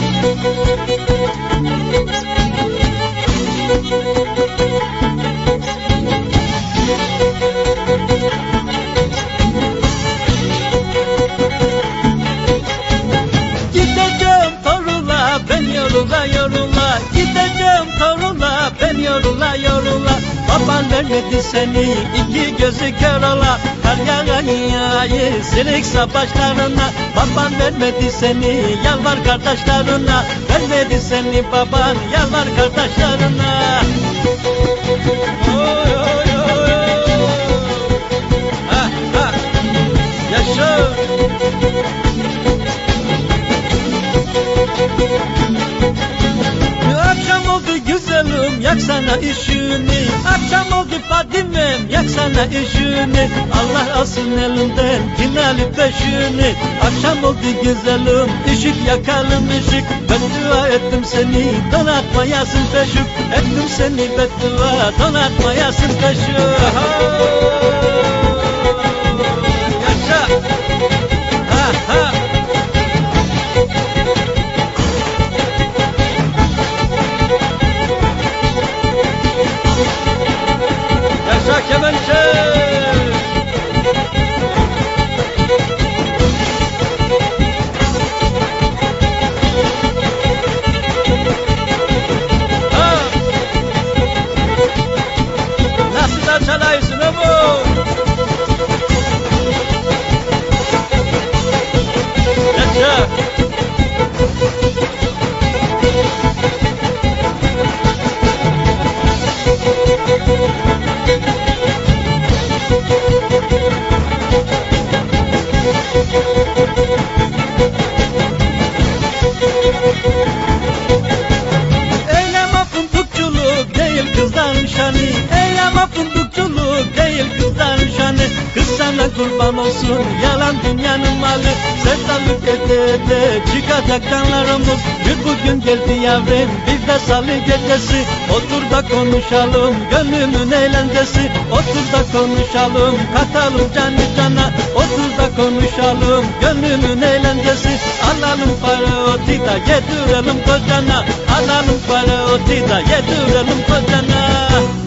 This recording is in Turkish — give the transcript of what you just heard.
Thank you. Gideceğim torunla ben yorula yorula. Baban vermedi seni iki gözü kör ola. Kar yağan yağayı silik sapaçlarına Baban vermedi seni yalvar kardeşlerine. Vermedi seni baban yalvar kardeşlerine güzelim yaksana ışığını Akşam oldu Fadimem yaksana ışığını Allah alsın elinden kinali peşini. Akşam oldu güzelim ışık yakalım ışık. Beddua ettim seni donatmayasın peşik Ettim seni beddua donatmayasın peşik Yaşa kemençe Ha! Nasıl da çalaysın bu? Sana kurban olsun yalan dünyanın malı. Sevdalık ede ede çıkacak kanlarımız Bir bugün geldi yavrum bir de salı gecesi. Otur da konuşalım gönlümün eğlencesi. Otur da konuşalım katalım canı cana. Otur da konuşalım gönlümün eğlencesi. Alalım para oti da yedirelim kocana. Alalım para oti da yedirelim kocana